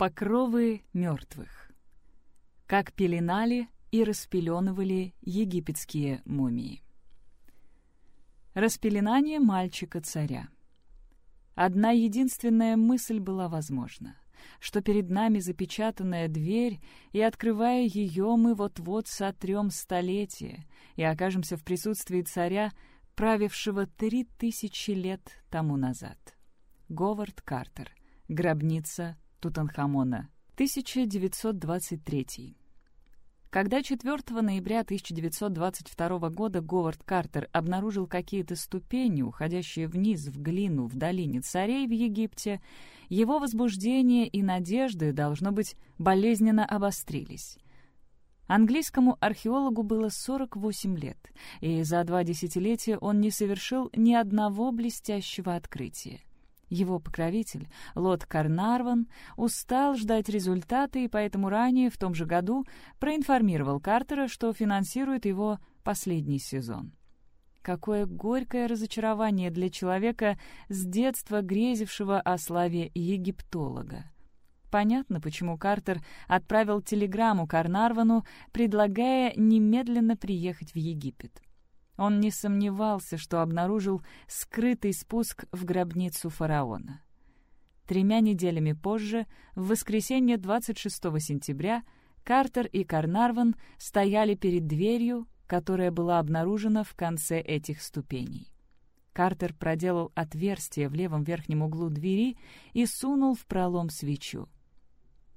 Покровы мертвых. Как пеленали и распеленывали египетские мумии. Распеленание мальчика-царя. Одна единственная мысль была возможна, что перед нами запечатанная дверь, и, открывая ее, мы вот-вот сотрем столетие и окажемся в присутствии царя, правившего три тысячи лет тому назад. Говард Картер. Гробница Тутанхамона, 1923. Когда 4 ноября 1922 года Говард Картер обнаружил какие-то ступени, уходящие вниз в глину в долине царей в Египте, его возбуждение и надежды, должно быть, болезненно обострились. Английскому археологу было 48 лет, и за два десятилетия он не совершил ни одного блестящего открытия. Его покровитель, Лот Карнарван, устал ждать результаты и поэтому ранее, в том же году, проинформировал Картера, что финансирует его последний сезон. Какое горькое разочарование для человека, с детства грезившего о славе египтолога. Понятно, почему Картер отправил телеграмму Карнарвану, предлагая немедленно приехать в Египет. Он не сомневался, что обнаружил скрытый спуск в гробницу фараона. Тремя неделями позже, в воскресенье 26 сентября, Картер и Карнарван стояли перед дверью, которая была обнаружена в конце этих ступеней. Картер проделал отверстие в левом верхнем углу двери и сунул в пролом свечу.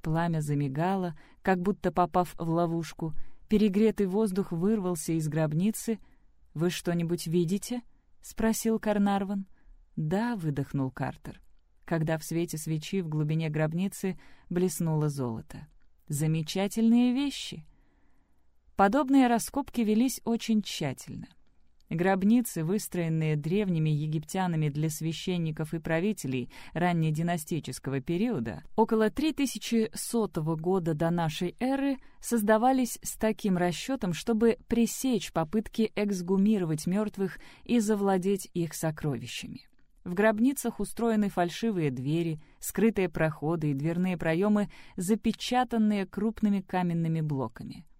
Пламя замигало, как будто попав в ловушку, перегретый воздух вырвался из гробницы — «Вы что-нибудь видите?» — спросил Карнарван. «Да», — выдохнул Картер, когда в свете свечи в глубине гробницы блеснуло золото. «Замечательные вещи!» Подобные раскопки велись очень тщательно — Гробницы, выстроенные древними египтянами для священников и правителей раннединастического периода, около 3100 года до нашей эры, создавались с таким расчетом, чтобы пресечь попытки эксгумировать мертвых и завладеть их сокровищами. В гробницах устроены фальшивые двери, скрытые проходы и дверные проемы, запечатанные крупными каменными блоками —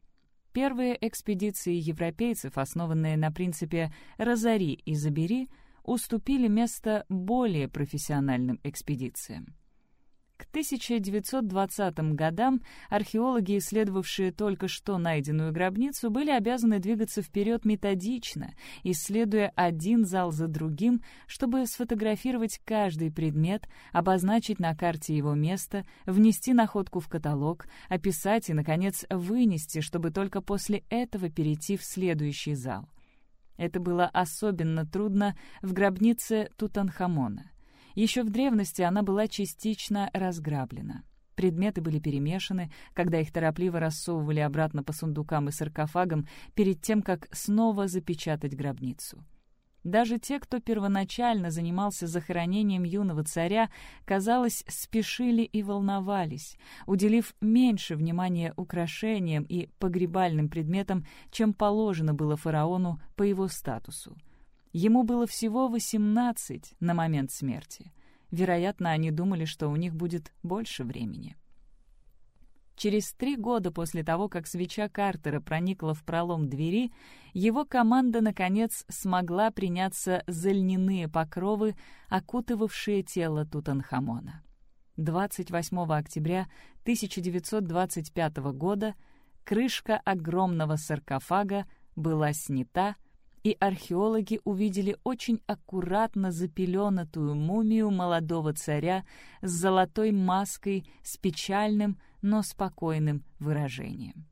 Первые экспедиции европейцев, основанные на принципе «разори и забери», уступили место более профессиональным экспедициям. К 1920 годам археологи, исследовавшие только что найденную гробницу, были обязаны двигаться вперед методично, исследуя один зал за другим, чтобы сфотографировать каждый предмет, обозначить на карте его место, внести находку в каталог, описать и, наконец, вынести, чтобы только после этого перейти в следующий зал. Это было особенно трудно в гробнице Тутанхамона. Еще в древности она была частично разграблена. Предметы были перемешаны, когда их торопливо рассовывали обратно по сундукам и саркофагам перед тем, как снова запечатать гробницу. Даже те, кто первоначально занимался захоронением юного царя, казалось, спешили и волновались, уделив меньше внимания украшениям и погребальным предметам, чем положено было фараону по его статусу. Ему было всего 18 на момент смерти. Вероятно, они думали, что у них будет больше времени. Через три года после того, как свеча Картера проникла в пролом двери, его команда, наконец, смогла приняться за льняные покровы, окутывавшие тело Тутанхамона. 28 октября 1925 года крышка огромного саркофага была снята, и археологи увидели очень аккуратно запеленатую мумию молодого царя с золотой маской с печальным, но спокойным выражением.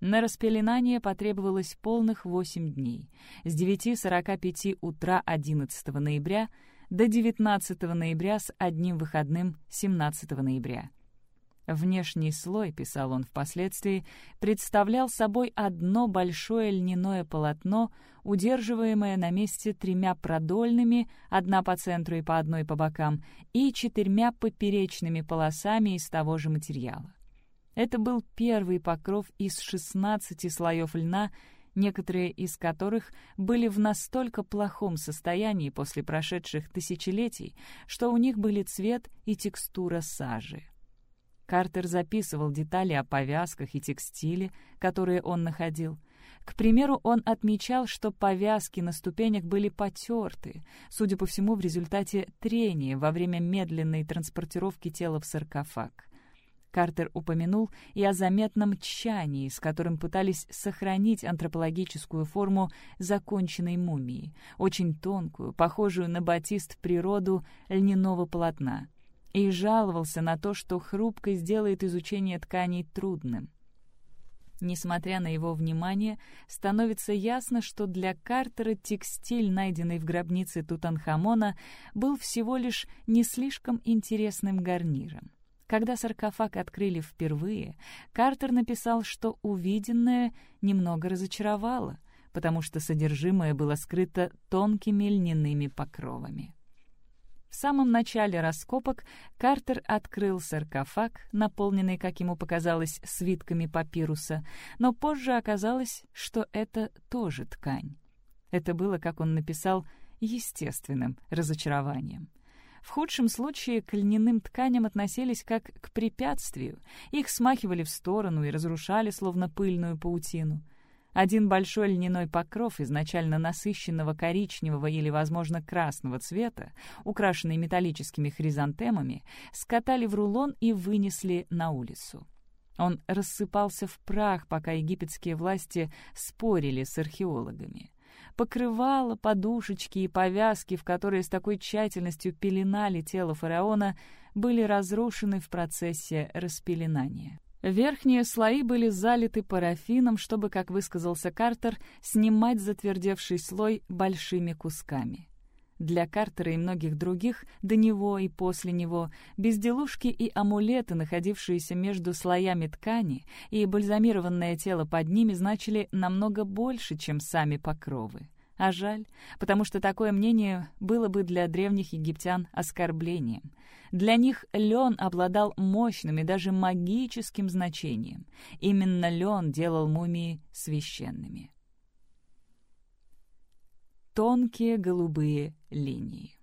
На распеленание потребовалось полных восемь дней, с 9.45 утра 11 ноября до 19 ноября с одним выходным 17 ноября. Внешний слой, писал он впоследствии, представлял собой одно большое льняное полотно, удерживаемое на месте тремя продольными, одна по центру и по одной по бокам, и четырьмя поперечными полосами из того же материала. Это был первый покров из 16 слоев льна, некоторые из которых были в настолько плохом состоянии после прошедших тысячелетий, что у них были цвет и текстура сажи. Картер записывал детали о повязках и текстиле, которые он находил. К примеру, он отмечал, что повязки на ступенях были потерты, судя по всему, в результате трения во время медленной транспортировки тела в саркофаг. Картер упомянул и о заметном тщании, с которым пытались сохранить антропологическую форму законченной мумии, очень тонкую, похожую на батист природу льняного полотна, и жаловался на то, что хрупкость делает изучение тканей трудным. Несмотря на его внимание, становится ясно, что для Картера текстиль, найденный в гробнице Тутанхамона, был всего лишь не слишком интересным гарниром. Когда саркофаг открыли впервые, Картер написал, что увиденное немного разочаровало, потому что содержимое было скрыто тонкими льняными покровами. В самом начале раскопок Картер открыл саркофаг, наполненный, как ему показалось, свитками папируса, но позже оказалось, что это тоже ткань. Это было, как он написал, естественным разочарованием. В худшем случае к льняным тканям относились как к препятствию, их смахивали в сторону и разрушали, словно пыльную паутину. Один большой льняной покров, изначально насыщенного коричневого или, возможно, красного цвета, украшенный металлическими хризантемами, скатали в рулон и вынесли на улицу. Он рассыпался в прах, пока египетские власти спорили с археологами покрывала, подушечки и повязки, в которые с такой тщательностью пеленали тело фараона, были разрушены в процессе распеленания. Верхние слои были залиты парафином, чтобы, как высказался Картер, снимать затвердевший слой большими кусками. Для Картера и многих других, до него и после него, безделушки и амулеты, находившиеся между слоями ткани, и бальзамированное тело под ними значили намного больше, чем сами покровы. А жаль, потому что такое мнение было бы для древних египтян оскорблением. Для них лен обладал мощным и даже магическим значением. Именно лен делал мумии священными тонкие голубые линии.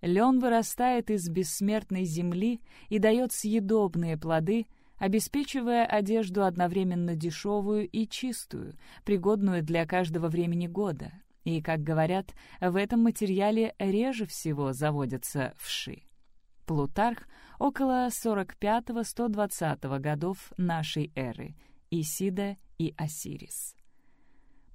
Лен вырастает из бессмертной земли и дает съедобные плоды, обеспечивая одежду одновременно дешевую и чистую, пригодную для каждого времени года. И, как говорят, в этом материале реже всего заводятся вши. Плутарх около 45-120 годов нашей эры, Исида и Осирис.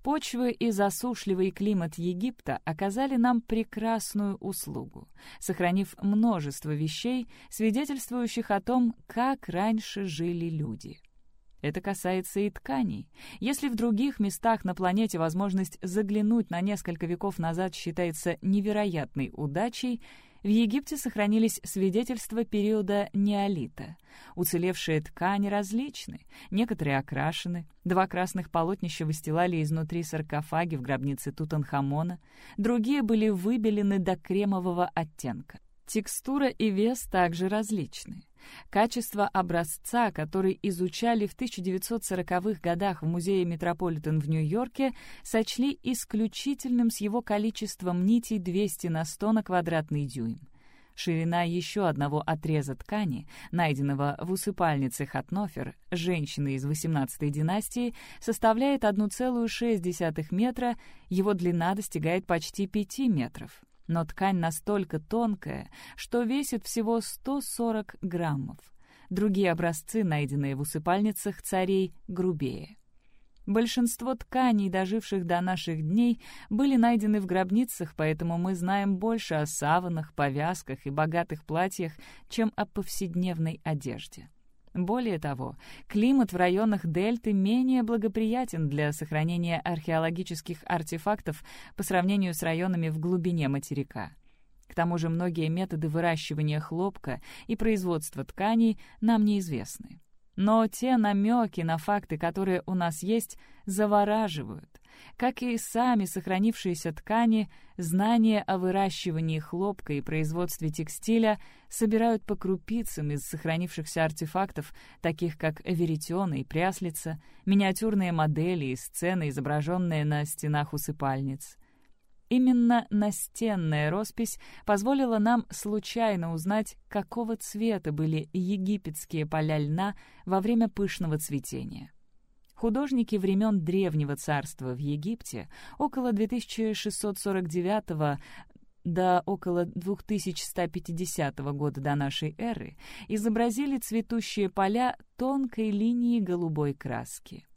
Почвы и засушливый климат Египта оказали нам прекрасную услугу, сохранив множество вещей, свидетельствующих о том, как раньше жили люди. Это касается и тканей. Если в других местах на планете возможность заглянуть на несколько веков назад считается невероятной удачей, в Египте сохранились свидетельства периода неолита. Уцелевшие ткани различны, некоторые окрашены, два красных полотнища выстилали изнутри саркофаги в гробнице Тутанхамона, другие были выбелены до кремового оттенка. Текстура и вес также различны. Качество образца, который изучали в 1940-х годах в музее Метрополитен в Нью-Йорке, сочли исключительным с его количеством нитей 200 на 100 на квадратный дюйм. Ширина еще одного отреза ткани, найденного в усыпальнице Хатнофер, женщины из XVIII династии, составляет 1,6 метра, его длина достигает почти 5 метров но ткань настолько тонкая, что весит всего 140 граммов. Другие образцы, найденные в усыпальницах царей, грубее. Большинство тканей, доживших до наших дней, были найдены в гробницах, поэтому мы знаем больше о саванах, повязках и богатых платьях, чем о повседневной одежде. Более того, климат в районах дельты менее благоприятен для сохранения археологических артефактов по сравнению с районами в глубине материка. К тому же многие методы выращивания хлопка и производства тканей нам неизвестны. Но те намеки на факты, которые у нас есть, завораживают. Как и сами сохранившиеся ткани, знания о выращивании хлопка и производстве текстиля собирают по крупицам из сохранившихся артефактов, таких как веретена и пряслица, миниатюрные модели и сцены, изображенные на стенах усыпальниц. Именно настенная роспись позволила нам случайно узнать, какого цвета были египетские поля льна во время пышного цветения. Художники времен Древнего царства в Египте около 2649 до около 2150 года до нашей эры изобразили цветущие поля тонкой линией голубой краски.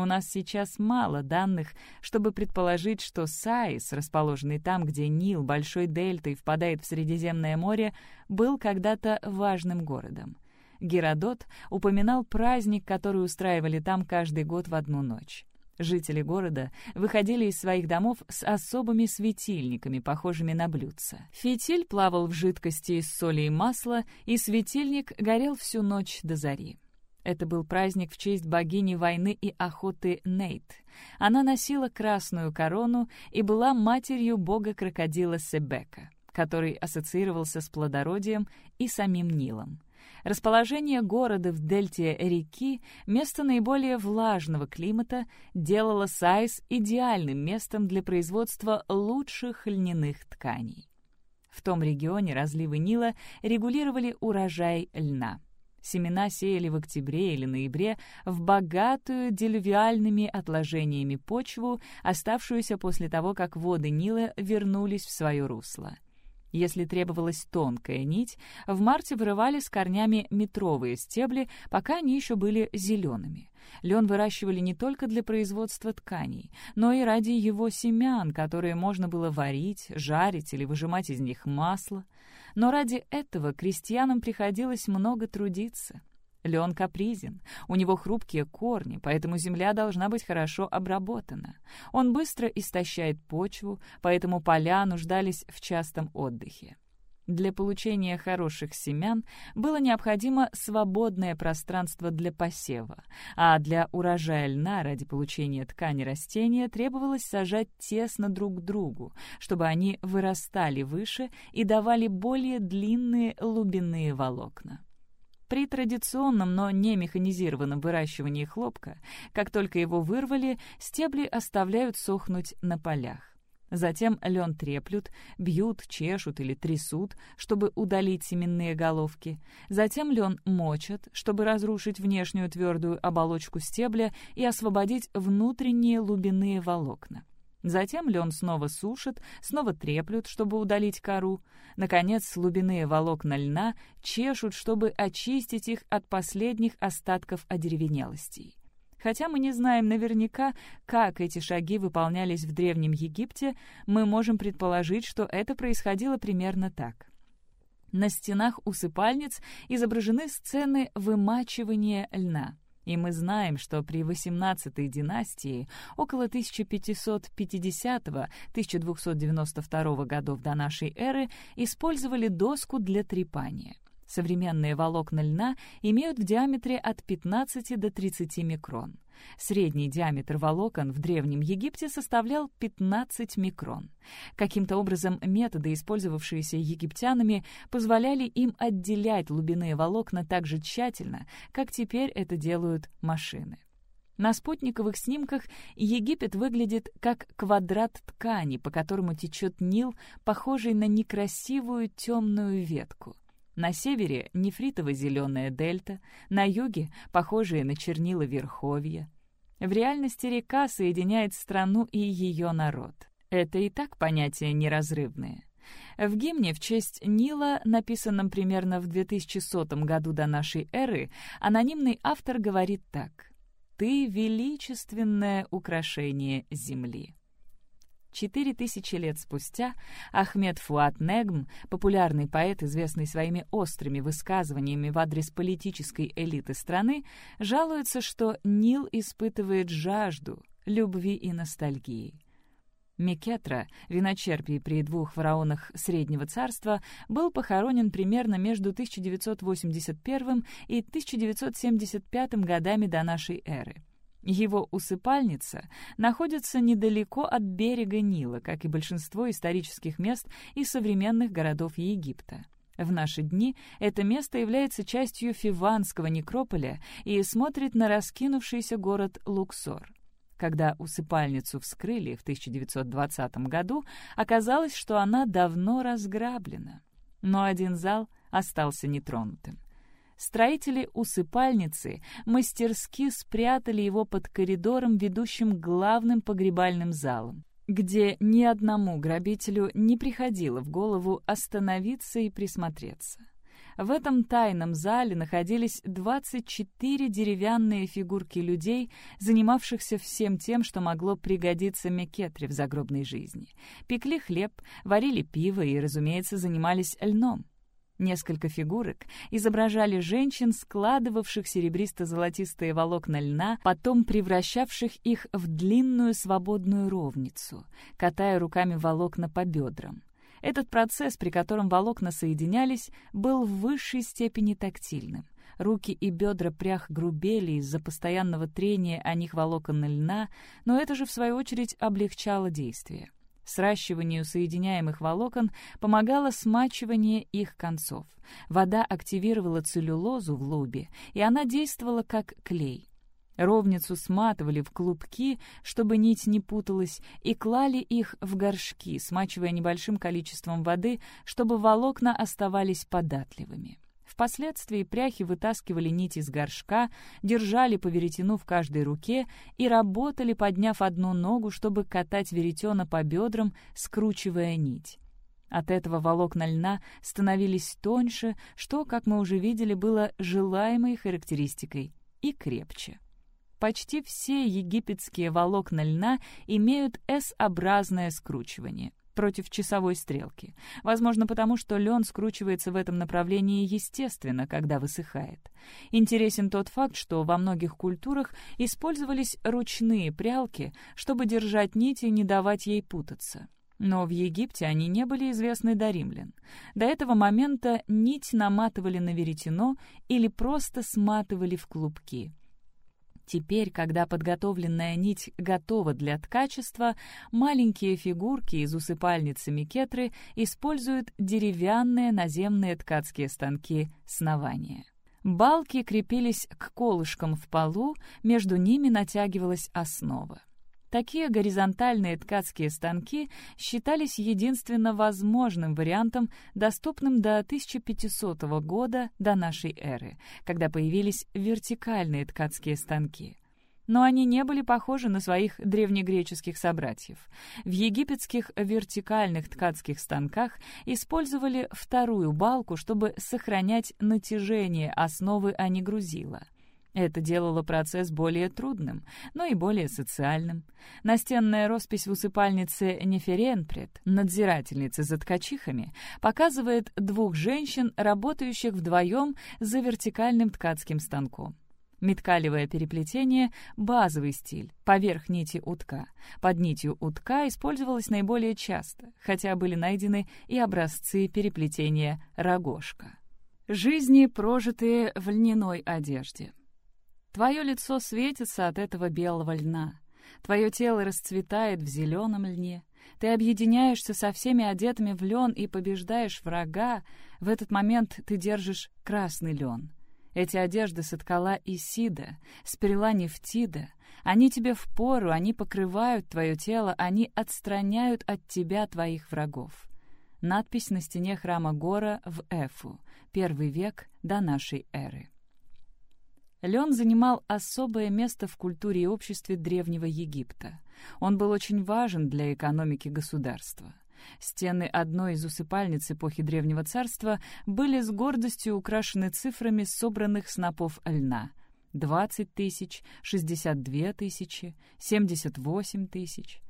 У нас сейчас мало данных, чтобы предположить, что Сайс, расположенный там, где Нил большой дельтой впадает в Средиземное море, был когда-то важным городом. Геродот упоминал праздник, который устраивали там каждый год в одну ночь. Жители города выходили из своих домов с особыми светильниками, похожими на блюдца. Фитиль плавал в жидкости из соли и масла, и светильник горел всю ночь до зари. Это был праздник в честь богини войны и охоты Нейт. Она носила красную корону и была матерью бога-крокодила Себека, который ассоциировался с плодородием и самим Нилом. Расположение города в дельте реки, место наиболее влажного климата, делало Сайс идеальным местом для производства лучших льняных тканей. В том регионе разливы Нила регулировали урожай льна. Семена сеяли в октябре или ноябре в богатую делювиальными отложениями почву, оставшуюся после того, как воды Нила вернулись в свое русло. Если требовалась тонкая нить, в марте вырывали с корнями метровые стебли, пока они еще были зелеными. Лен выращивали не только для производства тканей, но и ради его семян, которые можно было варить, жарить или выжимать из них масло. Но ради этого крестьянам приходилось много трудиться. Лен капризен, у него хрупкие корни, поэтому земля должна быть хорошо обработана. Он быстро истощает почву, поэтому поля нуждались в частом отдыхе. Для получения хороших семян было необходимо свободное пространство для посева, а для урожая льна ради получения ткани растения требовалось сажать тесно друг к другу, чтобы они вырастали выше и давали более длинные лубинные волокна. При традиционном, но не механизированном выращивании хлопка, как только его вырвали, стебли оставляют сохнуть на полях. Затем лен треплют, бьют, чешут или трясут, чтобы удалить семенные головки. Затем лен мочат, чтобы разрушить внешнюю твердую оболочку стебля и освободить внутренние лубяные волокна. Затем лен снова сушат, снова треплют, чтобы удалить кору. Наконец, глубинные волокна льна чешут, чтобы очистить их от последних остатков одеревенелостей. Хотя мы не знаем наверняка, как эти шаги выполнялись в Древнем Египте, мы можем предположить, что это происходило примерно так. На стенах усыпальниц изображены сцены вымачивания льна. И мы знаем, что при XVIII династии, около 1550-1292 годов до нашей эры, использовали доску для трепания — Современные волокна льна имеют в диаметре от 15 до 30 микрон. Средний диаметр волокон в Древнем Египте составлял 15 микрон. Каким-то образом методы, использовавшиеся египтянами, позволяли им отделять глубинные волокна так же тщательно, как теперь это делают машины. На спутниковых снимках Египет выглядит как квадрат ткани, по которому течет Нил, похожий на некрасивую темную ветку. На севере — нефритово-зеленая дельта, на юге — похожие на чернила верховья. В реальности река соединяет страну и ее народ. Это и так понятия неразрывные. В гимне в честь Нила, написанном примерно в 2100 году до нашей эры, анонимный автор говорит так «Ты — величественное украшение земли». Четыре тысячи лет спустя Ахмед Фуат Негм, популярный поэт, известный своими острыми высказываниями в адрес политической элиты страны, жалуется, что Нил испытывает жажду, любви и ностальгии. Микетра, виночерпий при двух фараонах Среднего Царства, был похоронен примерно между 1981 и 1975 годами до нашей эры. Его усыпальница находится недалеко от берега Нила, как и большинство исторических мест и современных городов Египта. В наши дни это место является частью Фиванского некрополя и смотрит на раскинувшийся город Луксор. Когда усыпальницу вскрыли в 1920 году, оказалось, что она давно разграблена. Но один зал остался нетронутым. Строители усыпальницы мастерски спрятали его под коридором, ведущим к главным погребальным залам, где ни одному грабителю не приходило в голову остановиться и присмотреться. В этом тайном зале находились 24 деревянные фигурки людей, занимавшихся всем тем, что могло пригодиться Мекетре в загробной жизни. Пекли хлеб, варили пиво и, разумеется, занимались льном. Несколько фигурок изображали женщин, складывавших серебристо-золотистые волокна льна, потом превращавших их в длинную свободную ровницу, катая руками волокна по бедрам. Этот процесс, при котором волокна соединялись, был в высшей степени тактильным. Руки и бедра прях грубели из-за постоянного трения о них волокон льна, но это же, в свою очередь, облегчало действие. Сращиванию соединяемых волокон помогало смачивание их концов. Вода активировала целлюлозу в лобе, и она действовала как клей. Ровницу сматывали в клубки, чтобы нить не путалась, и клали их в горшки, смачивая небольшим количеством воды, чтобы волокна оставались податливыми. Впоследствии пряхи вытаскивали нить из горшка, держали по веретену в каждой руке и работали, подняв одну ногу, чтобы катать веретено по бедрам, скручивая нить. От этого волокна льна становились тоньше, что, как мы уже видели, было желаемой характеристикой, и крепче. Почти все египетские волокна льна имеют S-образное скручивание против часовой стрелки. Возможно, потому что лен скручивается в этом направлении естественно, когда высыхает. Интересен тот факт, что во многих культурах использовались ручные прялки, чтобы держать нить и не давать ей путаться. Но в Египте они не были известны до римлян. До этого момента нить наматывали на веретено или просто сматывали в клубки. Теперь, когда подготовленная нить готова для ткачества, маленькие фигурки из усыпальницы Микетры используют деревянные наземные ткацкие станки снования. Балки крепились к колышкам в полу, между ними натягивалась основа. Такие горизонтальные ткацкие станки считались единственно возможным вариантом, доступным до 1500 года до нашей эры, когда появились вертикальные ткацкие станки. Но они не были похожи на своих древнегреческих собратьев. В египетских вертикальных ткацких станках использовали вторую балку, чтобы сохранять натяжение основы, а не грузила — это делало процесс более трудным, но и более социальным. Настенная роспись в усыпальнице Неференпред, надзирательницы за ткачихами, показывает двух женщин, работающих вдвоем за вертикальным ткацким станком. Меткалевое переплетение — базовый стиль, поверх нити утка. Под нитью утка использовалось наиболее часто, хотя были найдены и образцы переплетения рогожка. Жизни, прожитые в льняной одежде — Твое лицо светится от этого белого льна. Твое тело расцветает в зеленом льне. Ты объединяешься со всеми одетыми в лен и побеждаешь врага. В этот момент ты держишь красный лен. Эти одежды соткала Исида, спряла Нефтида. Они тебе в пору, они покрывают твое тело, они отстраняют от тебя твоих врагов. Надпись на стене храма Гора в Эфу, первый век до нашей эры. Лен занимал особое место в культуре и обществе Древнего Египта. Он был очень важен для экономики государства. Стены одной из усыпальниц эпохи Древнего Царства были с гордостью украшены цифрами собранных снопов льна. 20 тысяч, 62 тысячи, 78 тысяч.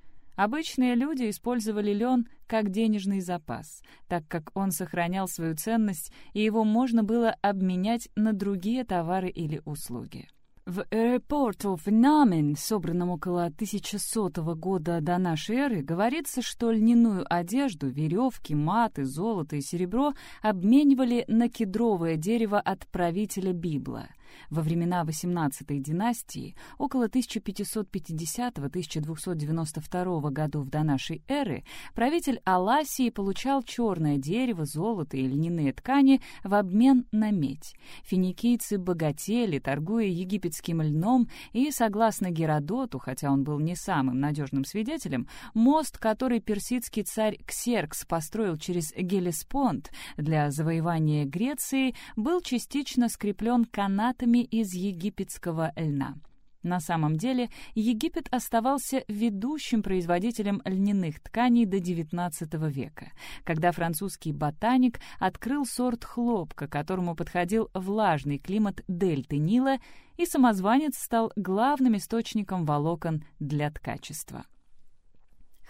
Обычные люди использовали лен как денежный запас, так как он сохранял свою ценность, и его можно было обменять на другие товары или услуги. В Report of Namen, собранном около 1100 года до нашей эры, говорится, что льняную одежду, веревки, маты, золото и серебро обменивали на кедровое дерево от правителя Библа — Во времена XVIII династии, около 1550-1292 годов до нашей эры, правитель Аласии получал черное дерево, золото и льняные ткани в обмен на медь. Финикийцы богатели, торгуя египетским льном, и, согласно Геродоту, хотя он был не самым надежным свидетелем, мост, который персидский царь Ксеркс построил через Гелеспонд для завоевания Греции, был частично скреплен канатами из египетского льна. На самом деле Египет оставался ведущим производителем льняных тканей до XIX века, когда французский ботаник открыл сорт хлопка, которому подходил влажный климат дельты Нила, и самозванец стал главным источником волокон для ткачества.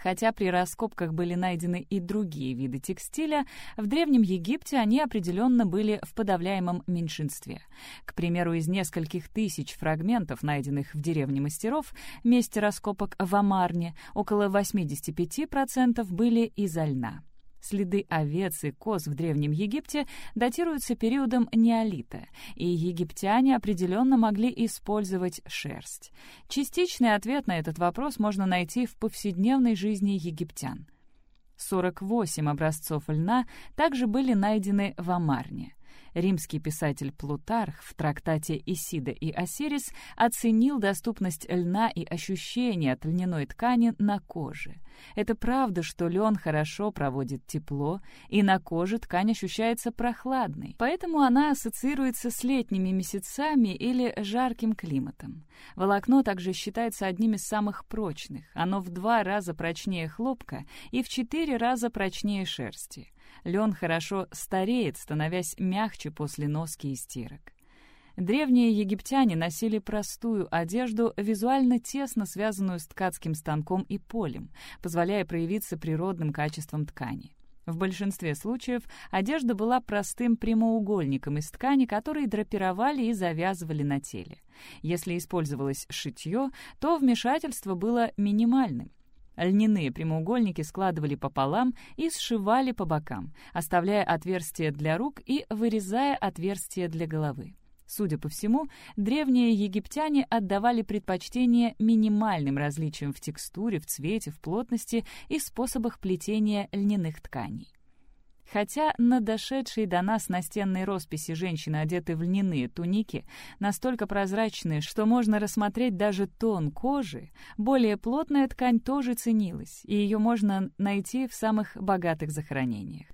Хотя при раскопках были найдены и другие виды текстиля, в Древнем Египте они определенно были в подавляемом меньшинстве. К примеру, из нескольких тысяч фрагментов, найденных в деревне мастеров, месте раскопок в Амарне, около 85% были из льна. Следы овец и коз в Древнем Египте датируются периодом неолита, и египтяне определенно могли использовать шерсть. Частичный ответ на этот вопрос можно найти в повседневной жизни египтян. 48 образцов льна также были найдены в Амарне. Римский писатель Плутарх в трактате «Исида и Осирис» оценил доступность льна и ощущения от льняной ткани на коже. Это правда, что лен хорошо проводит тепло, и на коже ткань ощущается прохладной, поэтому она ассоциируется с летними месяцами или жарким климатом. Волокно также считается одним из самых прочных. Оно в два раза прочнее хлопка и в четыре раза прочнее шерсти. Лен хорошо стареет, становясь мягче после носки и стирок. Древние египтяне носили простую одежду, визуально тесно связанную с ткацким станком и полем, позволяя проявиться природным качеством ткани. В большинстве случаев одежда была простым прямоугольником из ткани, который драпировали и завязывали на теле. Если использовалось шитье, то вмешательство было минимальным. Льняные прямоугольники складывали пополам и сшивали по бокам, оставляя отверстия для рук и вырезая отверстия для головы. Судя по всему, древние египтяне отдавали предпочтение минимальным различиям в текстуре, в цвете, в плотности и способах плетения льняных тканей. Хотя на дошедшей до нас настенной росписи женщины одеты в льняные туники, настолько прозрачные, что можно рассмотреть даже тон кожи, более плотная ткань тоже ценилась, и ее можно найти в самых богатых захоронениях.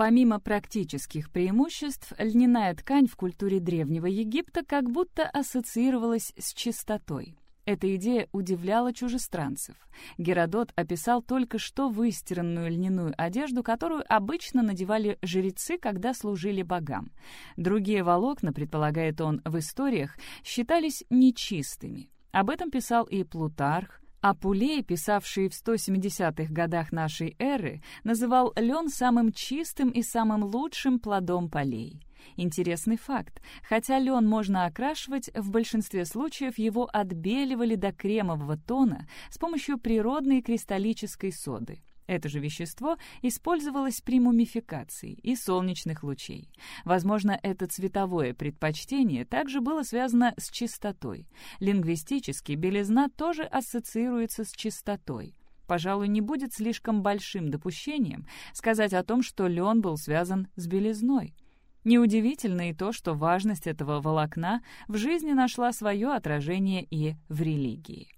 Помимо практических преимуществ, льняная ткань в культуре Древнего Египта как будто ассоциировалась с чистотой. Эта идея удивляла чужестранцев. Геродот описал только что выстиранную льняную одежду, которую обычно надевали жрецы, когда служили богам. Другие волокна, предполагает он в историях, считались нечистыми. Об этом писал и Плутарх, а Пулей, писавший в 170-х годах нашей эры, называл лен самым чистым и самым лучшим плодом полей. Интересный факт. Хотя лен можно окрашивать, в большинстве случаев его отбеливали до кремового тона с помощью природной кристаллической соды. Это же вещество использовалось при мумификации и солнечных лучей. Возможно, это цветовое предпочтение также было связано с чистотой. Лингвистически белизна тоже ассоциируется с чистотой. Пожалуй, не будет слишком большим допущением сказать о том, что лен был связан с белизной. Неудивительно и то, что важность этого волокна в жизни нашла свое отражение и в религии.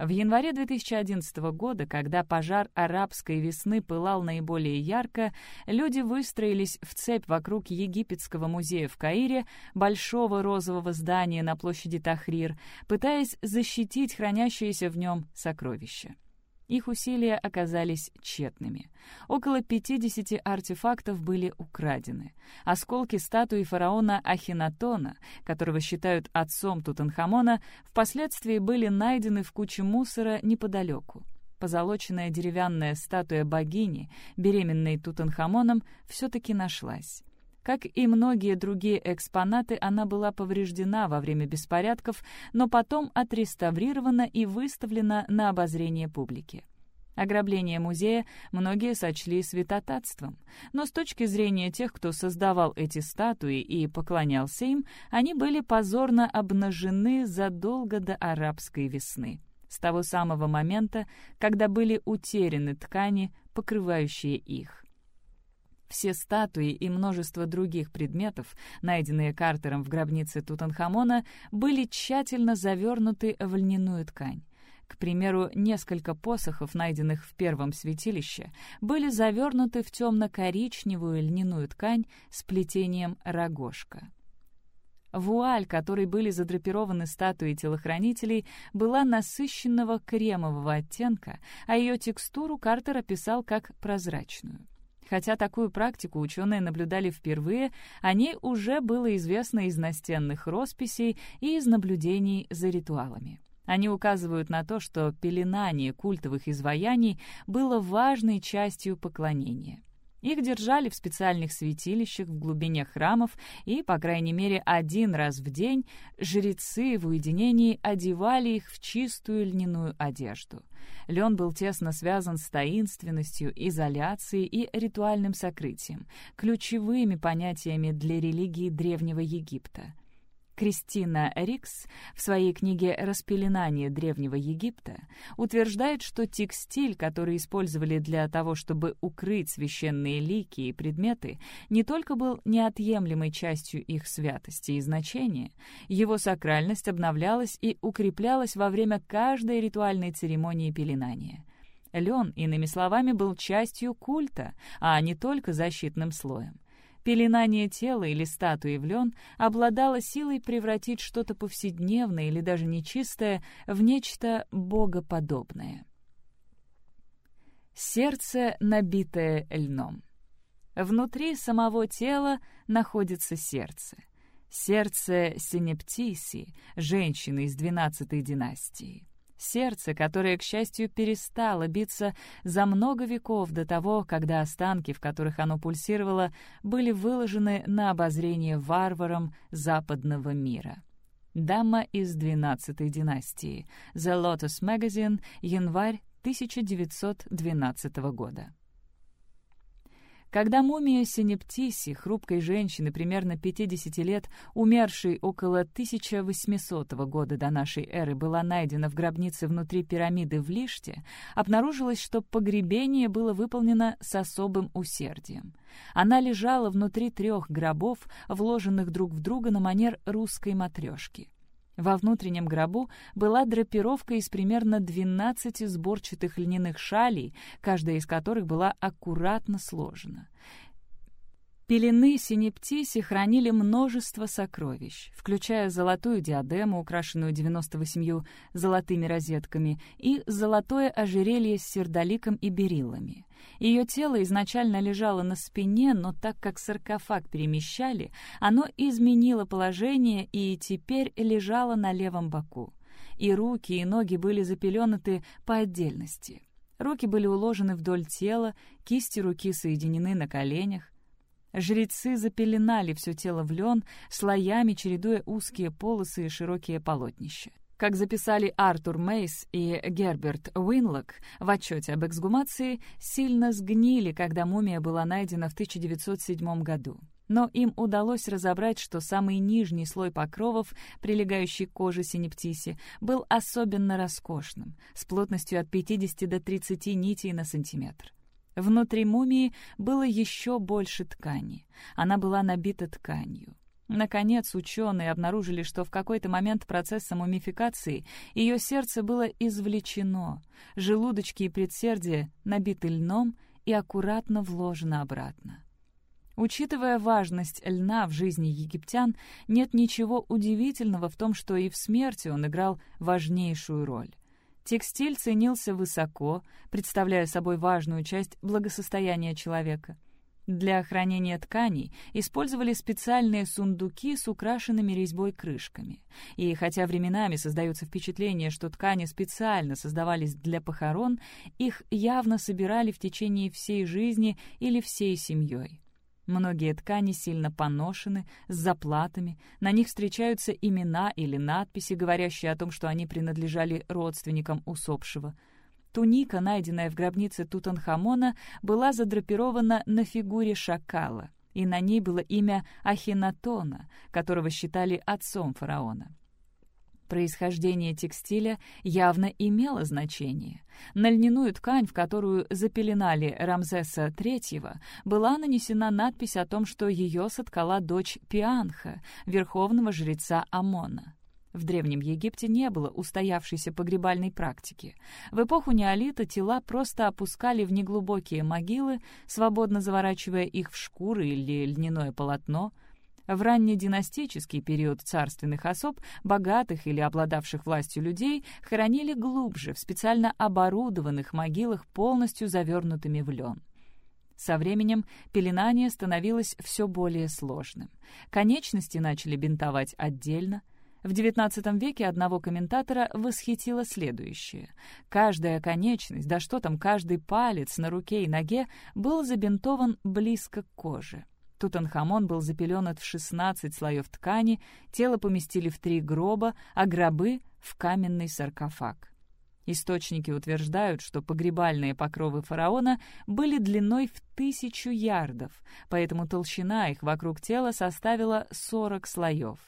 В январе 2011 года, когда пожар арабской весны пылал наиболее ярко, люди выстроились в цепь вокруг египетского музея в Каире, большого розового здания на площади Тахрир, пытаясь защитить хранящиеся в нем сокровища. Их усилия оказались тщетными. Около 50 артефактов были украдены. Осколки статуи фараона Ахинатона, которого считают отцом Тутанхамона, впоследствии были найдены в куче мусора неподалеку. Позолоченная деревянная статуя богини, беременной Тутанхамоном, все-таки нашлась. Как и многие другие экспонаты, она была повреждена во время беспорядков, но потом отреставрирована и выставлена на обозрение публики. Ограбление музея многие сочли святотатством, но с точки зрения тех, кто создавал эти статуи и поклонялся им, они были позорно обнажены задолго до арабской весны, с того самого момента, когда были утеряны ткани, покрывающие их. Все статуи и множество других предметов, найденные Картером в гробнице Тутанхамона, были тщательно завернуты в льняную ткань. К примеру, несколько посохов, найденных в первом святилище, были завернуты в темно-коричневую льняную ткань с плетением рогожка. Вуаль, которой были задрапированы статуи телохранителей, была насыщенного кремового оттенка, а ее текстуру Картер описал как прозрачную. Хотя такую практику ученые наблюдали впервые, о ней уже было известно из настенных росписей и из наблюдений за ритуалами. Они указывают на то, что пеленание культовых изваяний было важной частью поклонения. Их держали в специальных святилищах в глубине храмов, и, по крайней мере, один раз в день жрецы в уединении одевали их в чистую льняную одежду. Лен был тесно связан с таинственностью, изоляцией и ритуальным сокрытием, ключевыми понятиями для религии Древнего Египта. Кристина Рикс в своей книге «Распеленание Древнего Египта» утверждает, что текстиль, который использовали для того, чтобы укрыть священные лики и предметы, не только был неотъемлемой частью их святости и значения, его сакральность обновлялась и укреплялась во время каждой ритуальной церемонии пеленания. Лен, иными словами, был частью культа, а не только защитным слоем. Пеленание тела или статуи в лен обладало силой превратить что-то повседневное или даже нечистое в нечто богоподобное. Сердце, набитое льном. Внутри самого тела находится сердце. Сердце Синептиси, женщины из двенадцатой династии. Сердце, которое, к счастью, перестало биться за много веков до того, когда останки, в которых оно пульсировало, были выложены на обозрение варварам западного мира. Дама из 12-й династии. The Lotus Magazine, январь 1912 года. Когда мумия Синептиси, хрупкой женщины примерно 50 лет, умершей около 1800 года до нашей эры, была найдена в гробнице внутри пирамиды в Лиште, обнаружилось, что погребение было выполнено с особым усердием. Она лежала внутри трех гробов, вложенных друг в друга на манер русской матрешки. Во внутреннем гробу была драпировка из примерно 12 сборчатых льняных шалей, каждая из которых была аккуратно сложена. Пелены Синептиси хранили множество сокровищ, включая золотую диадему, украшенную 98 золотыми розетками, и золотое ожерелье с сердоликом и бериллами. Ее тело изначально лежало на спине, но так как саркофаг перемещали, оно изменило положение и теперь лежало на левом боку. И руки, и ноги были запеленаты по отдельности. Руки были уложены вдоль тела, кисти руки соединены на коленях. Жрецы запеленали все тело в лен, слоями чередуя узкие полосы и широкие полотнища. Как записали Артур Мейс и Герберт Уинлок в отчете об эксгумации, сильно сгнили, когда мумия была найдена в 1907 году. Но им удалось разобрать, что самый нижний слой покровов, прилегающий к коже синептиси, был особенно роскошным, с плотностью от 50 до 30 нитей на сантиметр. Внутри мумии было еще больше ткани. Она была набита тканью. Наконец, ученые обнаружили, что в какой-то момент процесса мумификации ее сердце было извлечено, желудочки и предсердия набиты льном и аккуратно вложено обратно. Учитывая важность льна в жизни египтян, нет ничего удивительного в том, что и в смерти он играл важнейшую роль. Текстиль ценился высоко, представляя собой важную часть благосостояния человека. Для хранения тканей использовали специальные сундуки с украшенными резьбой крышками. И хотя временами создается впечатление, что ткани специально создавались для похорон, их явно собирали в течение всей жизни или всей семьей. Многие ткани сильно поношены, с заплатами, на них встречаются имена или надписи, говорящие о том, что они принадлежали родственникам усопшего. Туника, найденная в гробнице Тутанхамона, была задрапирована на фигуре шакала, и на ней было имя Ахинатона, которого считали отцом фараона. Происхождение текстиля явно имело значение. На льняную ткань, в которую запеленали Рамзеса III, была нанесена надпись о том, что ее соткала дочь Пианха, верховного жреца Амона. В Древнем Египте не было устоявшейся погребальной практики. В эпоху неолита тела просто опускали в неглубокие могилы, свободно заворачивая их в шкуры или льняное полотно — в раннединастический период царственных особ, богатых или обладавших властью людей, хоронили глубже, в специально оборудованных могилах, полностью завернутыми в лен. Со временем пеленание становилось все более сложным. Конечности начали бинтовать отдельно. В XIX веке одного комментатора восхитило следующее. Каждая конечность, да что там, каждый палец на руке и ноге был забинтован близко к коже. Тутанхамон был запеленат в 16 слоев ткани, тело поместили в три гроба, а гробы — в каменный саркофаг. Источники утверждают, что погребальные покровы фараона были длиной в тысячу ярдов, поэтому толщина их вокруг тела составила 40 слоев.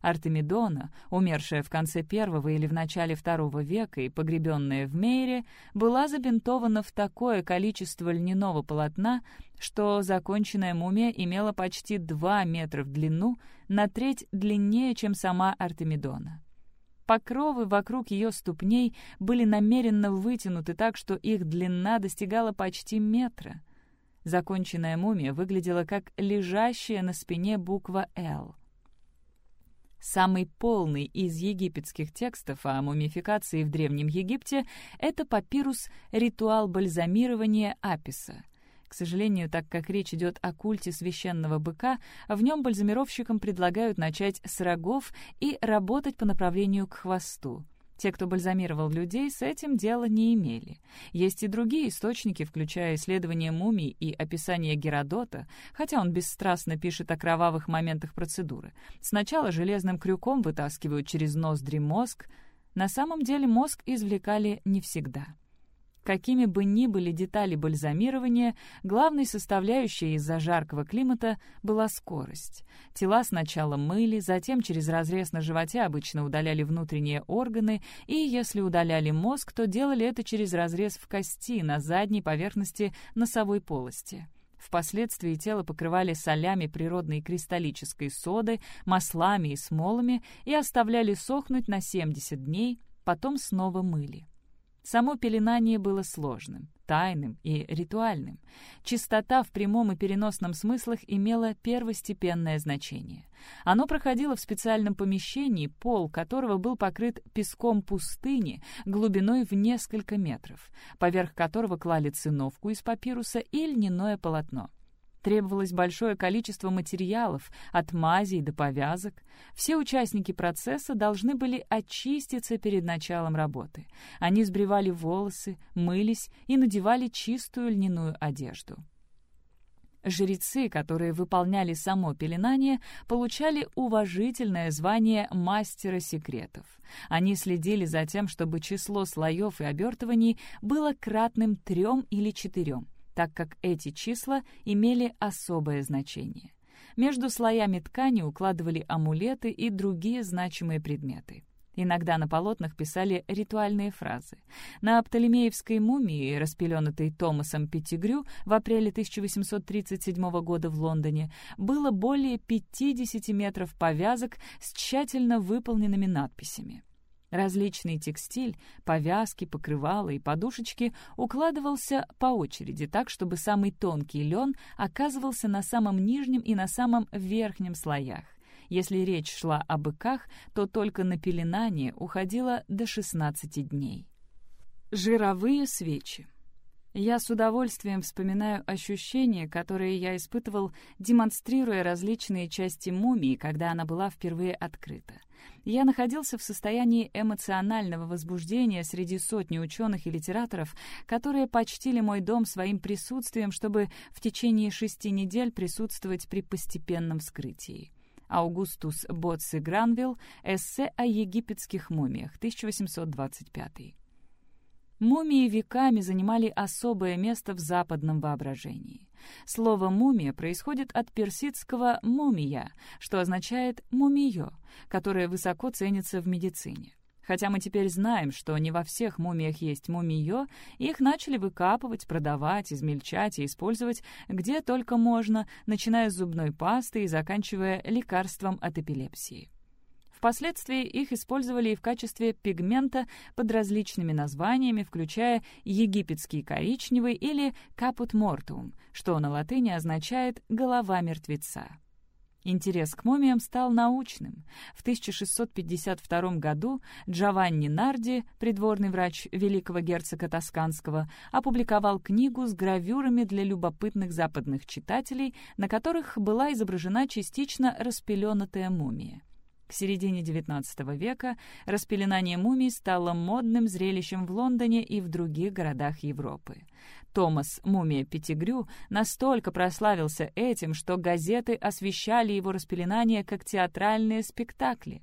Артемидона, умершая в конце первого или в начале второго века и погребенная в Мейре, была забинтована в такое количество льняного полотна, что законченная мумия имела почти 2 метра в длину, на треть длиннее, чем сама Артемидона. Покровы вокруг ее ступней были намеренно вытянуты так, что их длина достигала почти метра. Законченная мумия выглядела как лежащая на спине буква «Л». Самый полный из египетских текстов о мумификации в Древнем Египте — это папирус «Ритуал бальзамирования Аписа». К сожалению, так как речь идет о культе священного быка, в нем бальзамировщикам предлагают начать с рогов и работать по направлению к хвосту. Те, кто бальзамировал людей, с этим дела не имели. Есть и другие источники, включая исследования мумий и описание Геродота, хотя он бесстрастно пишет о кровавых моментах процедуры. Сначала железным крюком вытаскивают через ноздри мозг. На самом деле мозг извлекали не всегда. Какими бы ни были детали бальзамирования, главной составляющей из-за жаркого климата была скорость. Тела сначала мыли, затем через разрез на животе обычно удаляли внутренние органы, и если удаляли мозг, то делали это через разрез в кости на задней поверхности носовой полости. Впоследствии тело покрывали солями природной кристаллической соды, маслами и смолами и оставляли сохнуть на 70 дней, потом снова мыли. Само пеленание было сложным, тайным и ритуальным. Чистота в прямом и переносном смыслах имела первостепенное значение. Оно проходило в специальном помещении, пол которого был покрыт песком пустыни глубиной в несколько метров, поверх которого клали циновку из папируса и льняное полотно. Требовалось большое количество материалов, от мазей до повязок. Все участники процесса должны были очиститься перед началом работы. Они сбривали волосы, мылись и надевали чистую льняную одежду. Жрецы, которые выполняли само пеленание, получали уважительное звание мастера секретов. Они следили за тем, чтобы число слоев и обертываний было кратным трем или четырем так как эти числа имели особое значение. Между слоями ткани укладывали амулеты и другие значимые предметы. Иногда на полотнах писали ритуальные фразы. На Птолемеевской мумии, распеленатой Томасом Петтигрю в апреле 1837 года в Лондоне, было более 50 метров повязок с тщательно выполненными надписями. Различный текстиль, повязки, покрывала и подушечки укладывался по очереди так, чтобы самый тонкий лен оказывался на самом нижнем и на самом верхнем слоях. Если речь шла о быках, то только на пеленание уходило до 16 дней. Жировые свечи. Я с удовольствием вспоминаю ощущения, которые я испытывал, демонстрируя различные части мумии, когда она была впервые открыта. Я находился в состоянии эмоционального возбуждения среди сотни ученых и литераторов, которые почтили мой дом своим присутствием, чтобы в течение шести недель присутствовать при постепенном вскрытии. Аугустус Ботси Гранвилл, эссе о египетских мумиях, 1825. Мумии веками занимали особое место в западном воображении. Слово «мумия» происходит от персидского «мумия», что означает «мумиё», которое высоко ценится в медицине. Хотя мы теперь знаем, что не во всех мумиях есть мумиё, их начали выкапывать, продавать, измельчать и использовать где только можно, начиная с зубной пасты и заканчивая лекарством от эпилепсии. Впоследствии их использовали и в качестве пигмента под различными названиями, включая египетский коричневый или капут мортум, что на латыни означает «голова мертвеца». Интерес к мумиям стал научным. В 1652 году Джованни Нарди, придворный врач великого герцога Тосканского, опубликовал книгу с гравюрами для любопытных западных читателей, на которых была изображена частично распеленатая мумия. К середине XIX века распеленание мумий стало модным зрелищем в Лондоне и в других городах Европы. Томас «Мумия Пятигрю» настолько прославился этим, что газеты освещали его распеленание как театральные спектакли.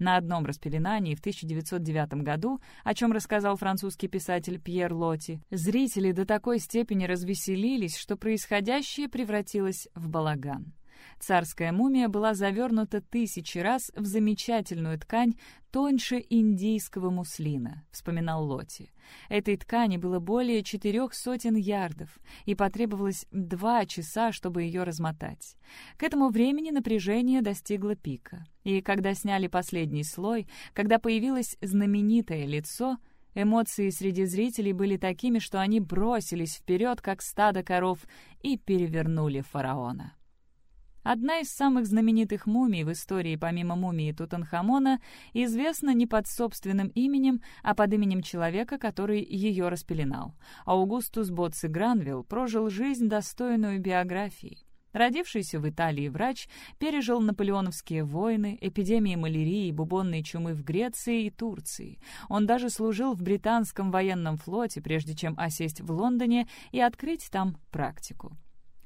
На одном распеленании в 1909 году, о чем рассказал французский писатель Пьер Лоти, зрители до такой степени развеселились, что происходящее превратилось в балаган. Царская мумия была завернута тысячи раз в замечательную ткань тоньше индийского муслина, вспоминал Лоти. Этой ткани было более четырех сотен ярдов, и потребовалось два часа, чтобы ее размотать. К этому времени напряжение достигло пика, и когда сняли последний слой, когда появилось знаменитое лицо, Эмоции среди зрителей были такими, что они бросились вперед, как стадо коров, и перевернули фараона. Одна из самых знаменитых мумий в истории помимо мумии Тутанхамона известна не под собственным именем, а под именем человека, который ее распеленал. Аугустус Боци Гранвилл прожил жизнь, достойную биографии. Родившийся в Италии врач пережил наполеоновские войны, эпидемии малярии и бубонной чумы в Греции и Турции. Он даже служил в британском военном флоте, прежде чем осесть в Лондоне и открыть там практику.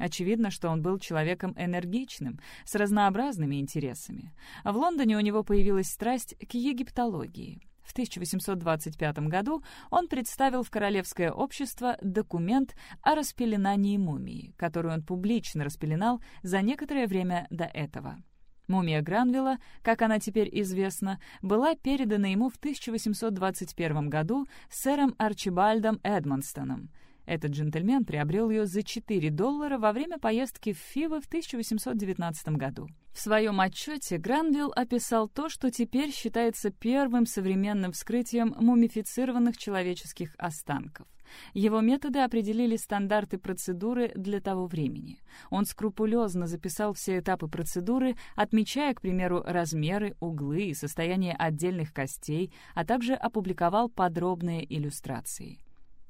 Очевидно, что он был человеком энергичным, с разнообразными интересами. В Лондоне у него появилась страсть к египтологии. В 1825 году он представил в Королевское общество документ о распеленании мумии, которую он публично распеленал за некоторое время до этого. Мумия Гранвилла, как она теперь известна, была передана ему в 1821 году сэром Арчибальдом Эдмонстоном — этот джентльмен приобрел ее за 4 доллара во время поездки в Фивы в 1819 году. В своем отчете Гранвилл описал то, что теперь считается первым современным вскрытием мумифицированных человеческих останков. Его методы определили стандарты процедуры для того времени. Он скрупулезно записал все этапы процедуры, отмечая, к примеру, размеры, углы и состояние отдельных костей, а также опубликовал подробные иллюстрации.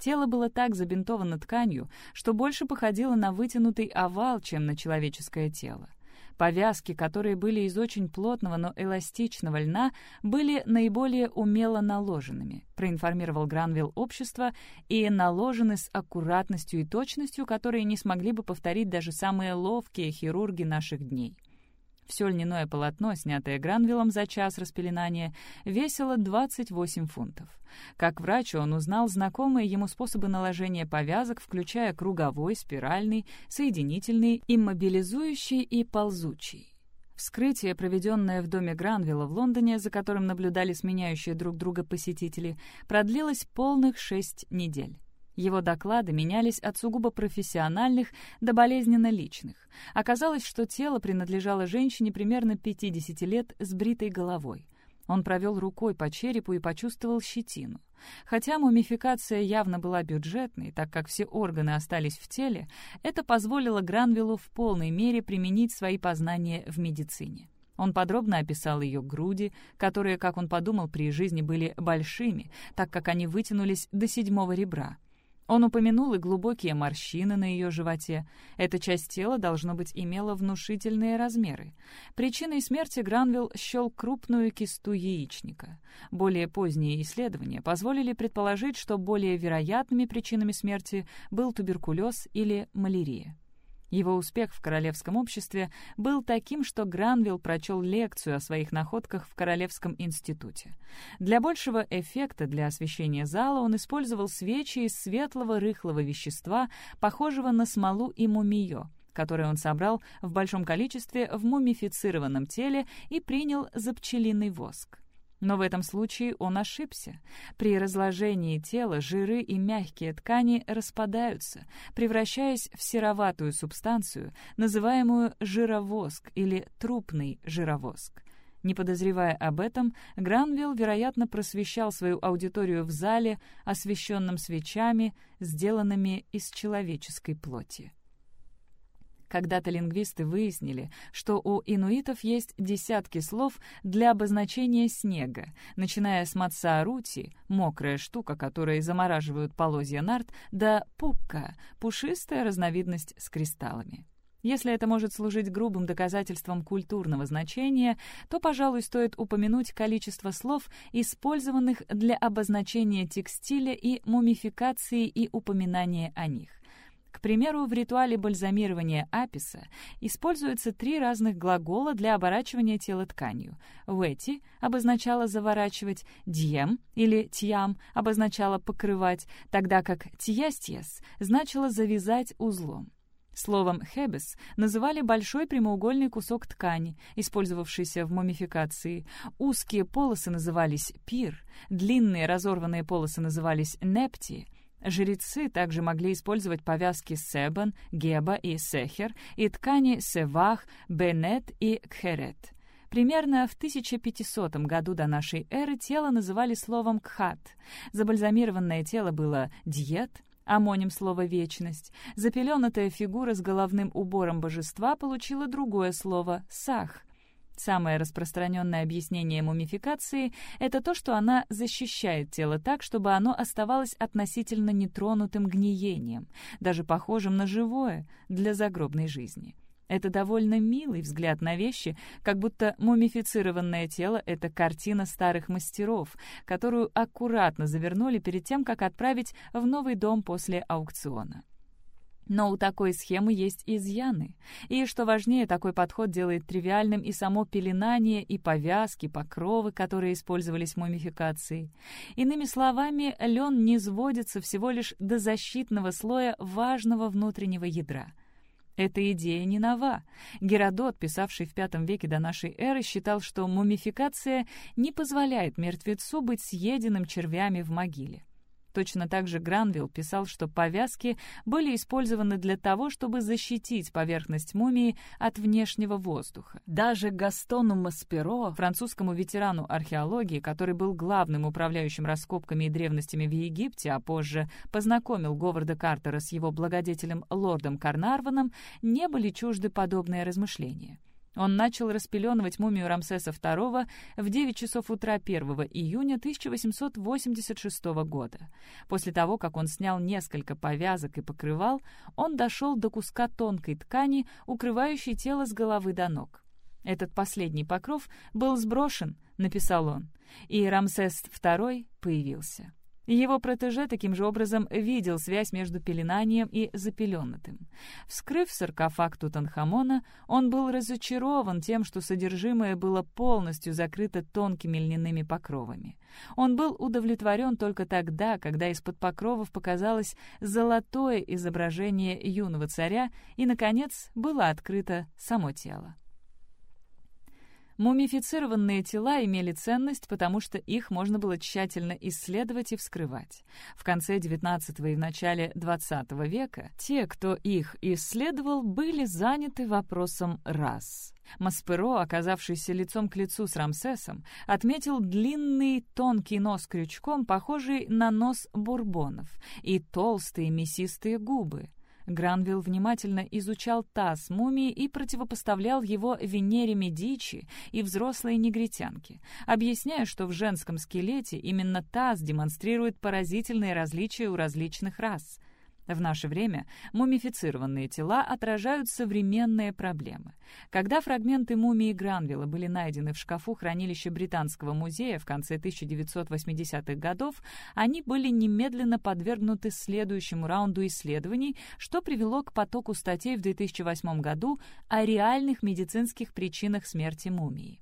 Тело было так забинтовано тканью, что больше походило на вытянутый овал, чем на человеческое тело. Повязки, которые были из очень плотного, но эластичного льна, были наиболее умело наложенными, проинформировал Гранвилл общество, и наложены с аккуратностью и точностью, которые не смогли бы повторить даже самые ловкие хирурги наших дней. Все льняное полотно, снятое Гранвиллом за час распеленания, весило 28 фунтов. Как врач он узнал знакомые ему способы наложения повязок, включая круговой, спиральный, соединительный, иммобилизующий и ползучий. Вскрытие, проведенное в доме Гранвилла в Лондоне, за которым наблюдали сменяющие друг друга посетители, продлилось полных шесть недель. Его доклады менялись от сугубо профессиональных до болезненно личных. Оказалось, что тело принадлежало женщине примерно 50 лет с бритой головой. Он провел рукой по черепу и почувствовал щетину. Хотя мумификация явно была бюджетной, так как все органы остались в теле, это позволило Гранвиллу в полной мере применить свои познания в медицине. Он подробно описал ее груди, которые, как он подумал, при жизни были большими, так как они вытянулись до седьмого ребра — он упомянул и глубокие морщины на ее животе. Эта часть тела, должно быть, имела внушительные размеры. Причиной смерти Гранвилл счел крупную кисту яичника. Более поздние исследования позволили предположить, что более вероятными причинами смерти был туберкулез или малярия. Его успех в королевском обществе был таким, что Гранвилл прочел лекцию о своих находках в Королевском институте. Для большего эффекта для освещения зала он использовал свечи из светлого рыхлого вещества, похожего на смолу и мумиё, которое он собрал в большом количестве в мумифицированном теле и принял за пчелиный воск. Но в этом случае он ошибся. При разложении тела жиры и мягкие ткани распадаются, превращаясь в сероватую субстанцию, называемую жировоск или трупный жировоск. Не подозревая об этом, Гранвилл, вероятно, просвещал свою аудиторию в зале, освещенном свечами, сделанными из человеческой плоти. Когда-то лингвисты выяснили, что у инуитов есть десятки слов для обозначения снега, начиная с мацаарути, мокрая штука, которой замораживают полозья нарт, до пукка, пушистая разновидность с кристаллами. Если это может служить грубым доказательством культурного значения, то, пожалуй, стоит упомянуть количество слов, использованных для обозначения текстиля и мумификации и упоминания о них. К примеру, в ритуале бальзамирования аписа используются три разных глагола для оборачивания тела тканью. «Вети» обозначало «заворачивать», «дьем» или «тьям» обозначало «покрывать», тогда как «тьястьес» значило «завязать узлом». Словом «хебес» называли большой прямоугольный кусок ткани, использовавшийся в мумификации. Узкие полосы назывались «пир», длинные разорванные полосы назывались «непти», Жрецы также могли использовать повязки Себан, Геба и Сехер и ткани Севах, Бенет и Кхерет. Примерно в 1500 году до нашей эры тело называли словом «кхат». Забальзамированное тело было «диет», амоним слова «вечность». Запеленатая фигура с головным убором божества получила другое слово «сах», Самое распространенное объяснение мумификации — это то, что она защищает тело так, чтобы оно оставалось относительно нетронутым гниением, даже похожим на живое для загробной жизни. Это довольно милый взгляд на вещи, как будто мумифицированное тело — это картина старых мастеров, которую аккуратно завернули перед тем, как отправить в новый дом после аукциона. Но у такой схемы есть изъяны. И, что важнее, такой подход делает тривиальным и само пеленание, и повязки, покровы, которые использовались в мумификации. Иными словами, лен не сводится всего лишь до защитного слоя важного внутреннего ядра. Эта идея не нова. Геродот, писавший в V веке до нашей эры, считал, что мумификация не позволяет мертвецу быть съеденным червями в могиле. Точно так же Гранвилл писал, что повязки были использованы для того, чтобы защитить поверхность мумии от внешнего воздуха. Даже Гастону Масперо, французскому ветерану археологии, который был главным управляющим раскопками и древностями в Египте, а позже познакомил Говарда Картера с его благодетелем лордом Карнарваном, не были чужды подобные размышления. Он начал распеленывать мумию Рамсеса II в 9 часов утра 1 июня 1886 года. После того, как он снял несколько повязок и покрывал, он дошел до куска тонкой ткани, укрывающей тело с головы до ног. «Этот последний покров был сброшен», — написал он, и Рамсес II появился. Его протеже таким же образом видел связь между пеленанием и запеленатым. Вскрыв саркофаг Тутанхамона, он был разочарован тем, что содержимое было полностью закрыто тонкими льняными покровами. Он был удовлетворен только тогда, когда из-под покровов показалось золотое изображение юного царя и, наконец, было открыто само тело. Мумифицированные тела имели ценность, потому что их можно было тщательно исследовать и вскрывать. В конце XIX и в начале XX века те, кто их исследовал, были заняты вопросом рас. Масперо, оказавшийся лицом к лицу с Рамсесом, отметил длинный тонкий нос крючком, похожий на нос бурбонов, и толстые мясистые губы. Гранвилл внимательно изучал таз мумии и противопоставлял его Венере Медичи и взрослой негритянке, объясняя, что в женском скелете именно таз демонстрирует поразительные различия у различных рас. В наше время мумифицированные тела отражают современные проблемы. Когда фрагменты мумии Гранвилла были найдены в шкафу хранилища Британского музея в конце 1980-х годов, они были немедленно подвергнуты следующему раунду исследований, что привело к потоку статей в 2008 году о реальных медицинских причинах смерти мумии.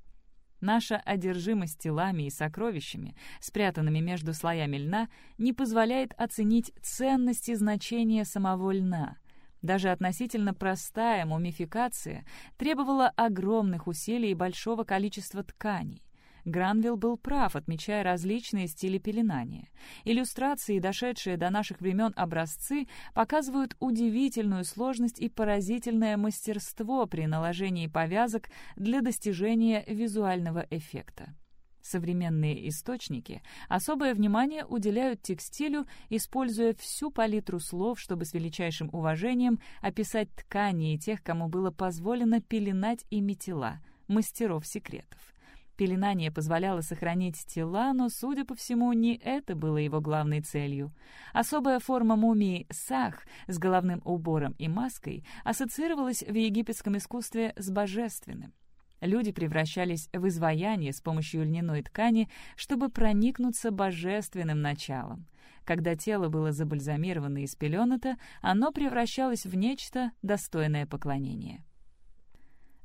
Наша одержимость телами и сокровищами, спрятанными между слоями льна, не позволяет оценить ценность и значение самого льна. Даже относительно простая мумификация требовала огромных усилий и большого количества тканей. Гранвилл был прав, отмечая различные стили пеленания. Иллюстрации, дошедшие до наших времен образцы, показывают удивительную сложность и поразительное мастерство при наложении повязок для достижения визуального эффекта. Современные источники особое внимание уделяют текстилю, используя всю палитру слов, чтобы с величайшим уважением описать ткани и тех, кому было позволено пеленать ими тела, мастеров секретов. Пеленание позволяло сохранить тела, но, судя по всему, не это было его главной целью. Особая форма мумии сах с головным убором и маской ассоциировалась в египетском искусстве с божественным. Люди превращались в изваяние с помощью льняной ткани, чтобы проникнуться божественным началом. Когда тело было забальзамировано и спеленато, оно превращалось в нечто достойное поклонения.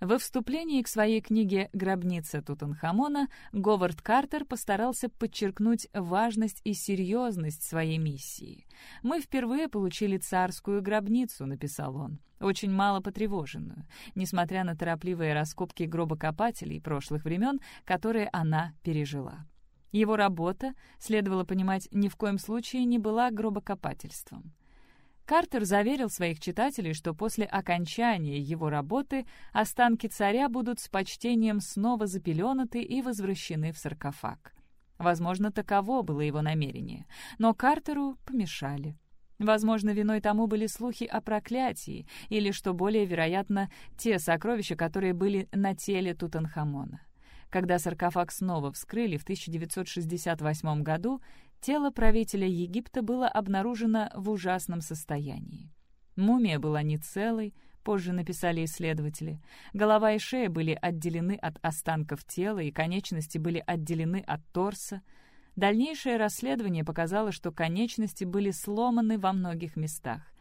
Во вступлении к своей книге «Гробница Тутанхамона» Говард Картер постарался подчеркнуть важность и серьезность своей миссии. «Мы впервые получили царскую гробницу», — написал он, очень мало потревоженную, несмотря на торопливые раскопки гробокопателей прошлых времен, которые она пережила. Его работа, следовало понимать, ни в коем случае не была гробокопательством. Картер заверил своих читателей, что после окончания его работы останки царя будут с почтением снова запеленаты и возвращены в саркофаг. Возможно, таково было его намерение, но Картеру помешали. Возможно, виной тому были слухи о проклятии, или, что более вероятно, те сокровища, которые были на теле Тутанхамона. Когда саркофаг снова вскрыли в 1968 году, Тело правителя Египта было обнаружено в ужасном состоянии. Мумия была не целой, позже написали исследователи. Голова и шея были отделены от останков тела, и конечности были отделены от торса. Дальнейшее расследование показало, что конечности были сломаны во многих местах.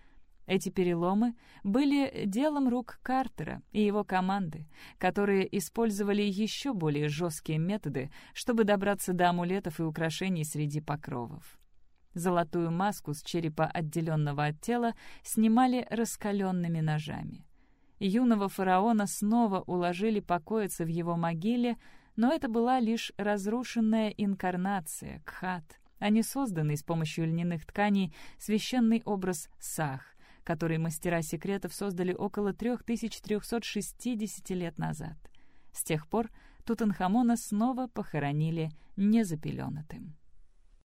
Эти переломы были делом рук Картера и его команды, которые использовали еще более жесткие методы, чтобы добраться до амулетов и украшений среди покровов. Золотую маску с черепа, отделенного от тела, снимали раскаленными ножами. Юного фараона снова уложили покоиться в его могиле, но это была лишь разрушенная инкарнация, кхат, а не созданный с помощью льняных тканей священный образ сах, который мастера секретов создали около 3360 лет назад. С тех пор Тутанхамона снова похоронили незапеленатым.